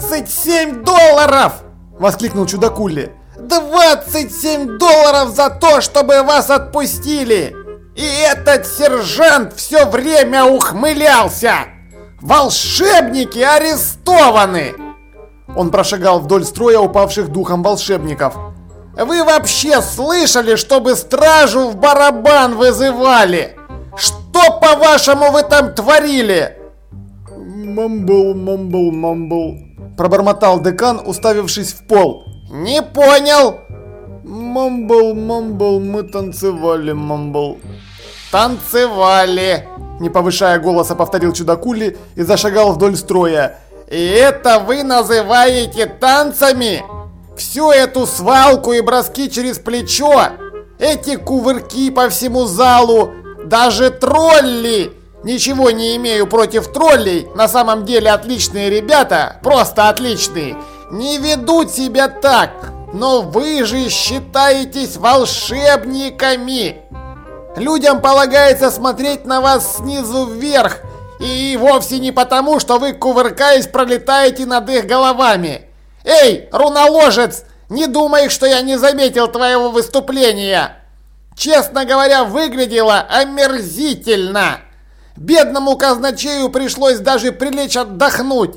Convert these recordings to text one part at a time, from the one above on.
семь долларов!» – воскликнул чудакули. «27 долларов за то, чтобы вас отпустили! И этот сержант все время ухмылялся! Волшебники арестованы!» Он прошагал вдоль строя упавших духом волшебников. «Вы вообще слышали, чтобы стражу в барабан вызывали? Что, по-вашему, вы там творили?» «Мамбл, мамбл, мамбл», – пробормотал декан, уставившись в пол. «Не понял!» «Мамбл, мамбл, мы танцевали, мамбл». «Танцевали!» Не повышая голоса, повторил чудакули и зашагал вдоль строя. «И это вы называете танцами? Всю эту свалку и броски через плечо? Эти кувырки по всему залу? Даже тролли!» Ничего не имею против троллей, на самом деле отличные ребята, просто отличные. Не ведут себя так, но вы же считаетесь волшебниками. Людям полагается смотреть на вас снизу вверх, и вовсе не потому, что вы, кувыркаясь, пролетаете над их головами. Эй, руноложец, не думай, что я не заметил твоего выступления. Честно говоря, выглядело омерзительно. Бедному казначею пришлось даже прилечь отдохнуть.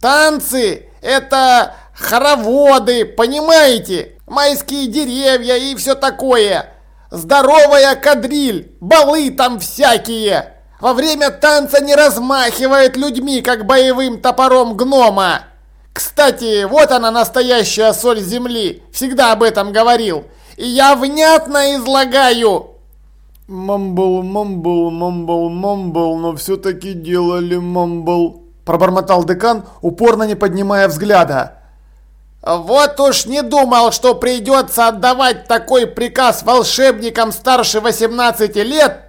Танцы – это хороводы, понимаете? Майские деревья и все такое. Здоровая кадриль, балы там всякие. Во время танца не размахивает людьми, как боевым топором гнома. Кстати, вот она настоящая соль земли. Всегда об этом говорил. И я внятно излагаю. Мамбл, мамбл, мамбл, мамбл, но все-таки делали мамбл. Пробормотал декан, упорно не поднимая взгляда. Вот уж не думал, что придется отдавать такой приказ волшебникам старше 18 лет,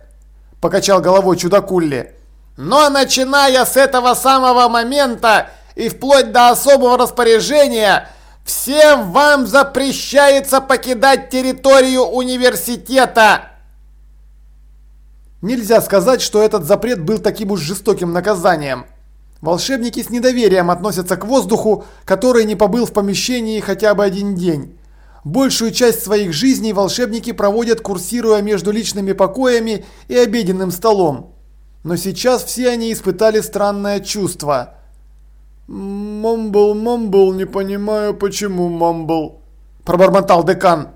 покачал головой чудакулли. Но начиная с этого самого момента и вплоть до особого распоряжения, всем вам запрещается покидать территорию университета. Нельзя сказать, что этот запрет был таким уж жестоким наказанием. Волшебники с недоверием относятся к воздуху, который не побыл в помещении хотя бы один день. Большую часть своих жизней волшебники проводят курсируя между личными покоями и обеденным столом. Но сейчас все они испытали странное чувство. «Мамбл, мамбл, не понимаю, почему мамбл», – пробормотал декан.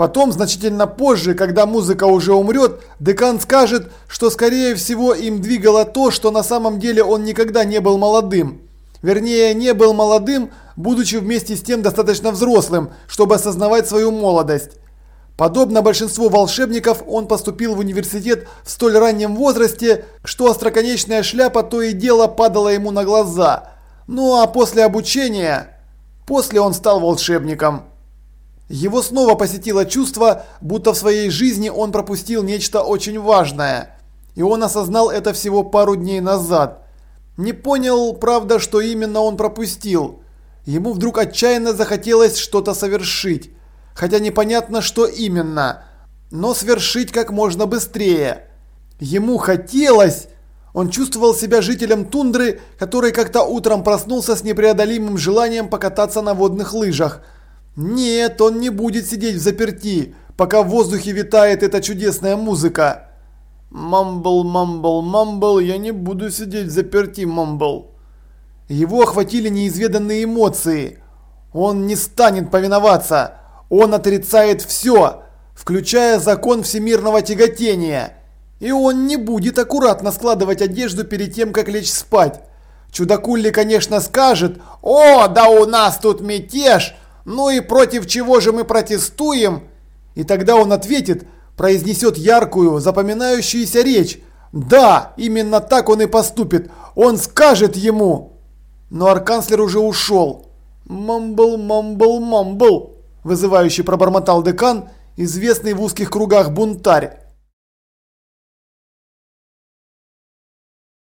Потом, значительно позже, когда музыка уже умрет, декан скажет, что скорее всего им двигало то, что на самом деле он никогда не был молодым. Вернее, не был молодым, будучи вместе с тем достаточно взрослым, чтобы осознавать свою молодость. Подобно большинству волшебников, он поступил в университет в столь раннем возрасте, что остроконечная шляпа то и дело падала ему на глаза. Ну а после обучения... После он стал волшебником. Его снова посетило чувство, будто в своей жизни он пропустил нечто очень важное. И он осознал это всего пару дней назад. Не понял, правда, что именно он пропустил. Ему вдруг отчаянно захотелось что-то совершить. Хотя непонятно, что именно. Но свершить как можно быстрее. Ему хотелось... Он чувствовал себя жителем тундры, который как-то утром проснулся с непреодолимым желанием покататься на водных лыжах – нет, он не будет сидеть в заперти, пока в воздухе витает эта чудесная музыка. Мамбл, мамбл, мамбл, я не буду сидеть в заперти, мамбл. Его охватили неизведанные эмоции. Он не станет повиноваться. Он отрицает все, включая закон всемирного тяготения. И он не будет аккуратно складывать одежду перед тем, как лечь спать. Чудакулли, конечно, скажет, «О, да у нас тут мятеж!» Ну и против чего же мы протестуем? И тогда он ответит, произнесет яркую, запоминающуюся речь. Да, именно так он и поступит. Он скажет ему. Но арканцлер уже ушел. Мамбл, мамбл, мамбл, вызывающий пробормотал декан, известный в узких кругах бунтарь.